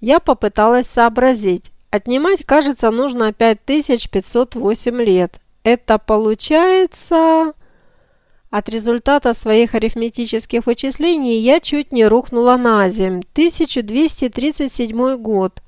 Я попыталась сообразить. Отнимать, кажется, нужно 5508 лет. Это получается... От результата своих арифметических вычислений я чуть не рухнула на земь. 1237 год.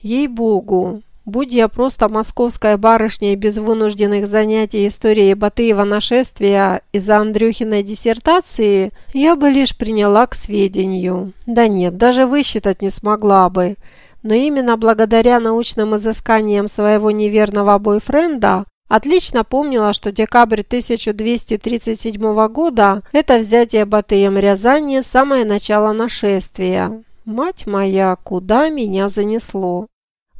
Ей-богу, будь я просто московская барышня без вынужденных занятий историей Батыева нашествия из-за Андрюхиной диссертации, я бы лишь приняла к сведению. Да нет, даже высчитать не смогла бы. Но именно благодаря научным изысканиям своего неверного бойфренда Отлично помнила, что декабрь 1237 года – это взятие Батыем Рязани, самое начало нашествия. Мать моя, куда меня занесло?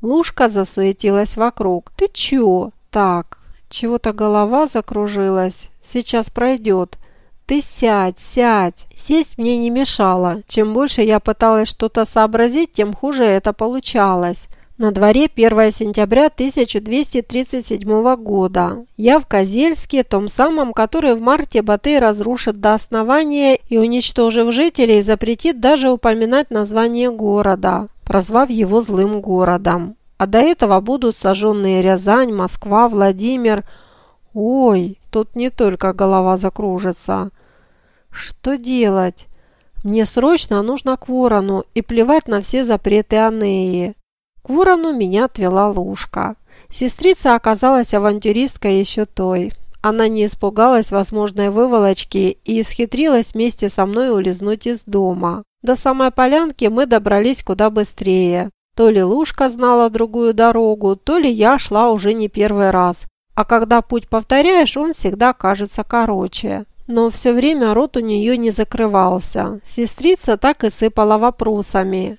Лушка засуетилась вокруг. «Ты чё?» «Так, чего-то голова закружилась. Сейчас пройдет. Ты сядь, сядь. Сесть мне не мешало. Чем больше я пыталась что-то сообразить, тем хуже это получалось. На дворе 1 сентября 1237 года. Я в Козельске, том самом, который в марте Батый разрушит до основания и, уничтожив жителей, запретит даже упоминать название города, прозвав его злым городом. А до этого будут сожженные Рязань, Москва, Владимир. Ой, тут не только голова закружится. Что делать? Мне срочно нужно к ворону и плевать на все запреты Анеи. К ворону меня отвела Лушка. Сестрица оказалась авантюристкой еще той. Она не испугалась возможной выволочки и исхитрилась вместе со мной улизнуть из дома. До самой полянки мы добрались куда быстрее. То ли Лушка знала другую дорогу, то ли я шла уже не первый раз. А когда путь повторяешь, он всегда кажется короче. Но все время рот у нее не закрывался. Сестрица так и сыпала вопросами.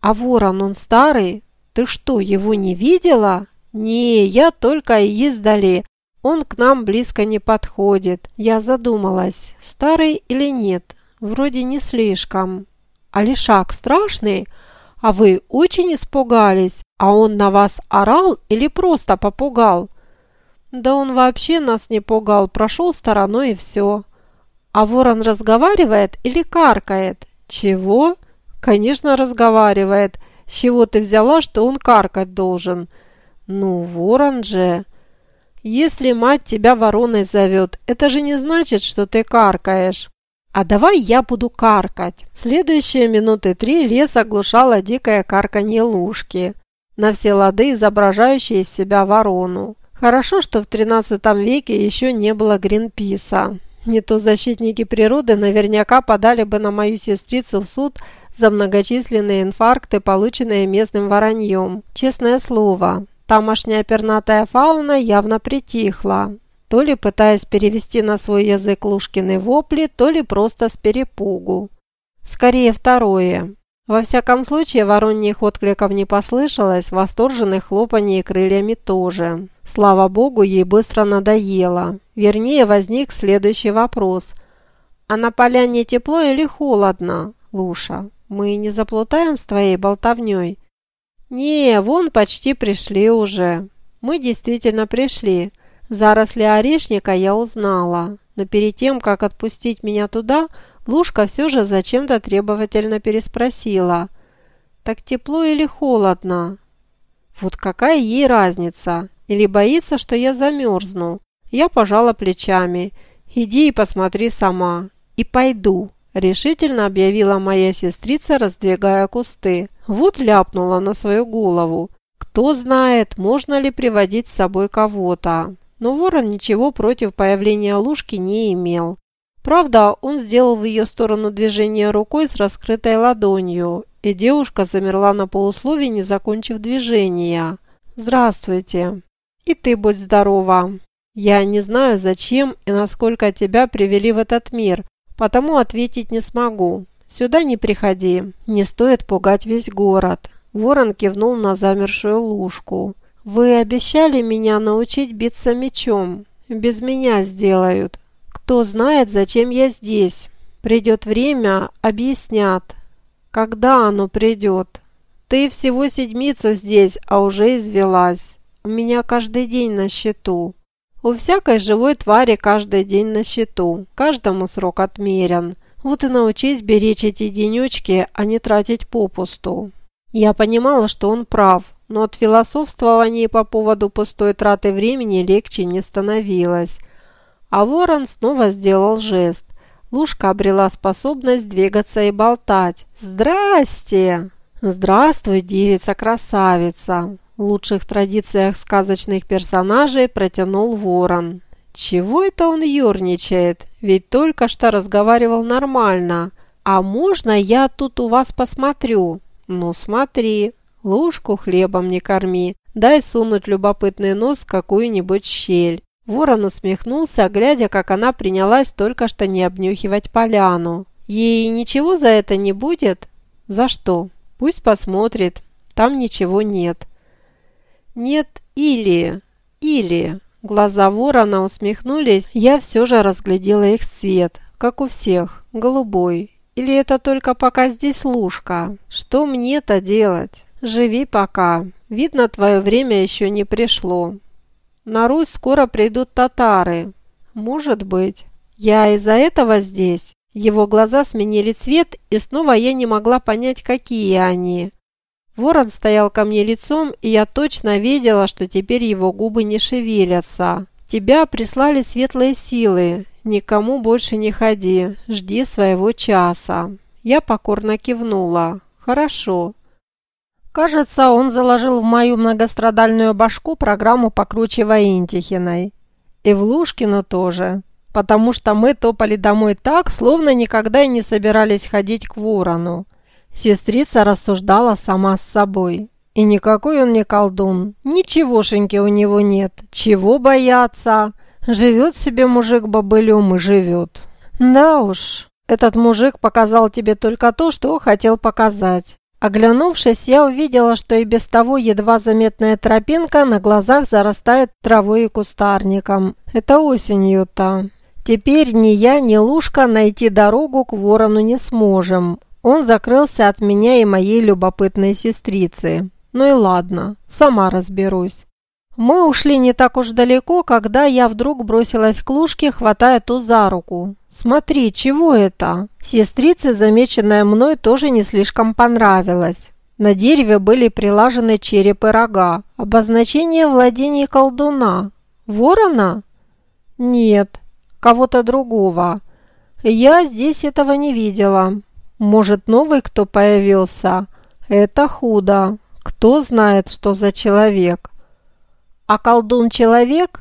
«А ворон он старый? Ты что, его не видела? Не, я только издали. Он к нам близко не подходит. Я задумалась, старый или нет. Вроде не слишком. А лишак страшный? А вы очень испугались? А он на вас орал или просто попугал? Да он вообще нас не пугал, прошел стороной и все. А ворон разговаривает или каркает? Чего? Конечно, разговаривает. С чего ты взяла, что он каркать должен? Ну, ворон же. Если мать тебя вороной зовет, это же не значит, что ты каркаешь. А давай я буду каркать. Следующие минуты три лес оглушала дикое карканье лужки, на все лады изображающие из себя ворону. Хорошо, что в 13 веке еще не было Гринписа. Не то защитники природы наверняка подали бы на мою сестрицу в суд за многочисленные инфаркты, полученные местным вороньем. Честное слово, тамошняя пернатая фауна явно притихла, то ли пытаясь перевести на свой язык Лушкины вопли, то ли просто с перепугу. Скорее второе. Во всяком случае, вороньих откликов не послышалось, восторженных хлопаний крыльями тоже. Слава богу, ей быстро надоело. Вернее, возник следующий вопрос. А на поляне тепло или холодно, Луша? Мы не заплутаем с твоей болтовней?» «Не, вон почти пришли уже». «Мы действительно пришли. Заросли орешника я узнала. Но перед тем, как отпустить меня туда, Лушка все же зачем-то требовательно переспросила. «Так тепло или холодно?» «Вот какая ей разница? Или боится, что я замерзну?» Я пожала плечами. «Иди и посмотри сама. И пойду». Решительно объявила моя сестрица, раздвигая кусты. Вот ляпнула на свою голову. Кто знает, можно ли приводить с собой кого-то. Но ворон ничего против появления лужки не имел. Правда, он сделал в ее сторону движение рукой с раскрытой ладонью, и девушка замерла на полуслове, не закончив движения. «Здравствуйте!» «И ты будь здорова!» «Я не знаю, зачем и насколько тебя привели в этот мир, потому ответить не смогу. Сюда не приходи, не стоит пугать весь город». Ворон кивнул на замершую лужку. «Вы обещали меня научить биться мечом. Без меня сделают. Кто знает, зачем я здесь. Придет время, объяснят. Когда оно придет? Ты всего седмицу здесь, а уже извелась. У меня каждый день на счету. У всякой живой твари каждый день на счету, каждому срок отмерен. Вот и научись беречь эти денечки, а не тратить попусту. Я понимала, что он прав, но от философствования по поводу пустой траты времени легче не становилось. А ворон снова сделал жест. Лушка обрела способность двигаться и болтать. «Здрасте!» «Здравствуй, девица-красавица!» В лучших традициях сказочных персонажей протянул ворон. «Чего это он ерничает? Ведь только что разговаривал нормально. А можно я тут у вас посмотрю?» «Ну смотри, ложку хлебом не корми, дай сунуть любопытный нос в какую-нибудь щель». Ворон усмехнулся, глядя, как она принялась только что не обнюхивать поляну. «Ей ничего за это не будет?» «За что? Пусть посмотрит. Там ничего нет». «Нет, или... или...» Глаза ворона усмехнулись, я все же разглядела их цвет, как у всех, голубой, или это только пока здесь лужка? Что мне-то делать? Живи пока. Видно, твое время еще не пришло. На Русь скоро придут татары. Может быть. Я из-за этого здесь. Его глаза сменили цвет, и снова я не могла понять, какие они. Ворон стоял ко мне лицом, и я точно видела, что теперь его губы не шевелятся. Тебя прислали светлые силы, «Никому больше не ходи, жди своего часа». Я покорно кивнула. «Хорошо». Кажется, он заложил в мою многострадальную башку программу покруче Воинтихиной. И в Лушкину тоже. Потому что мы топали домой так, словно никогда и не собирались ходить к ворону. Сестрица рассуждала сама с собой. И никакой он не колдун. Ничегошеньки у него нет. Чего бояться? Живет себе мужик бобылем и живет. Да уж, этот мужик показал тебе только то, что хотел показать. Оглянувшись, я увидела, что и без того едва заметная тропинка на глазах зарастает травой и кустарником. Это осенью-то. Теперь ни я, ни Лушка найти дорогу к ворону не сможем. Он закрылся от меня и моей любопытной сестрицы. Ну и ладно, сама разберусь. Мы ушли не так уж далеко, когда я вдруг бросилась к Лужке, хватая ту за руку. «Смотри, чего это?» Сестрице, замеченная мной, тоже не слишком понравилось. На дереве были прилажены череп и рога. Обозначение владений колдуна. Ворона? Нет, кого-то другого. Я здесь этого не видела. Может, новый кто появился? Это худо. Кто знает, что за человек? А колдун человек?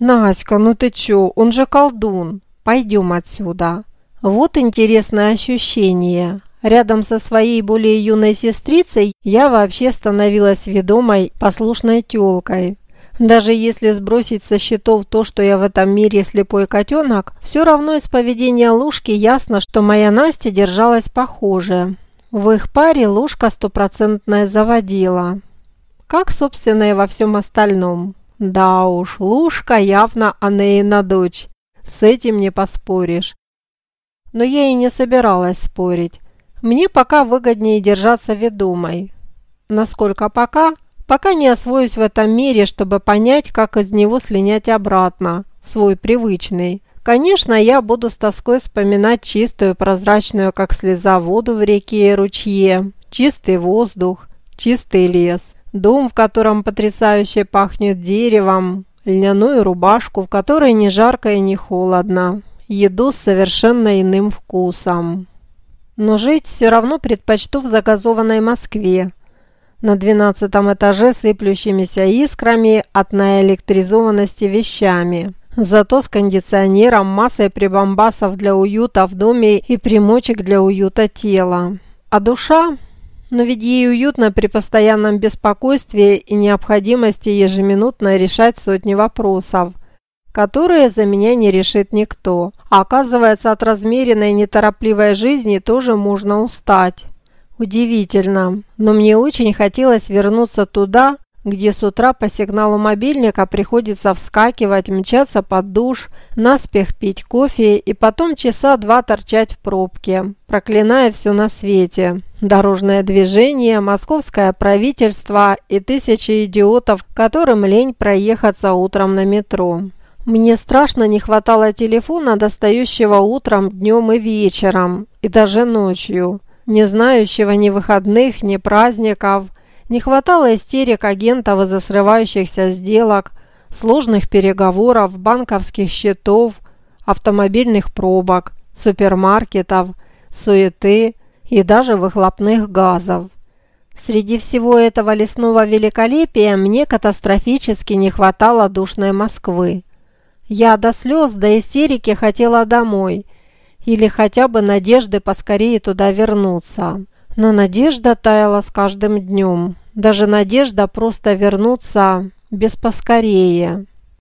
Наська, ну ты чё, он же колдун. Пойдем отсюда. Вот интересное ощущение. Рядом со своей более юной сестрицей я вообще становилась ведомой, послушной тёлкой. Даже если сбросить со счетов то, что я в этом мире слепой котенок, все равно из поведения Лушки ясно, что моя Настя держалась похоже. В их паре Лушка стопроцентная заводила как, собственно, и во всем остальном. Да уж, Лушка явно Анеина дочь, с этим не поспоришь. Но я и не собиралась спорить. Мне пока выгоднее держаться ведомой. Насколько пока? Пока не освоюсь в этом мире, чтобы понять, как из него слинять обратно, в свой привычный. Конечно, я буду с тоской вспоминать чистую, прозрачную, как слеза, воду в реке и ручье, чистый воздух, чистый лес. Дом, в котором потрясающе пахнет деревом, льняную рубашку, в которой не жарко и не холодно, еду с совершенно иным вкусом. Но жить все равно предпочту в загазованной Москве, на двенадцатом этаже сыплющимися искрами от наэлектризованности вещами. Зато с кондиционером, массой прибамбасов для уюта в доме и примочек для уюта тела. А душа но ведь ей уютно при постоянном беспокойстве и необходимости ежеминутно решать сотни вопросов, которые за меня не решит никто. А оказывается, от размеренной неторопливой жизни тоже можно устать. Удивительно, но мне очень хотелось вернуться туда, где с утра по сигналу мобильника приходится вскакивать, мчаться под душ, наспех пить кофе и потом часа два торчать в пробке, проклиная все на свете. Дорожное движение, московское правительство и тысячи идиотов, которым лень проехаться утром на метро. Мне страшно не хватало телефона, достающего утром, днем и вечером, и даже ночью. не знающего ни выходных, ни праздников. Не хватало истерик агентов из-за срывающихся сделок, сложных переговоров, банковских счетов, автомобильных пробок, супермаркетов, суеты и даже выхлопных газов. Среди всего этого лесного великолепия мне катастрофически не хватало душной Москвы. Я до слез, до истерики хотела домой или хотя бы надежды поскорее туда вернуться. Но надежда таяла с каждым днем. Даже надежда просто вернуться без поскорее.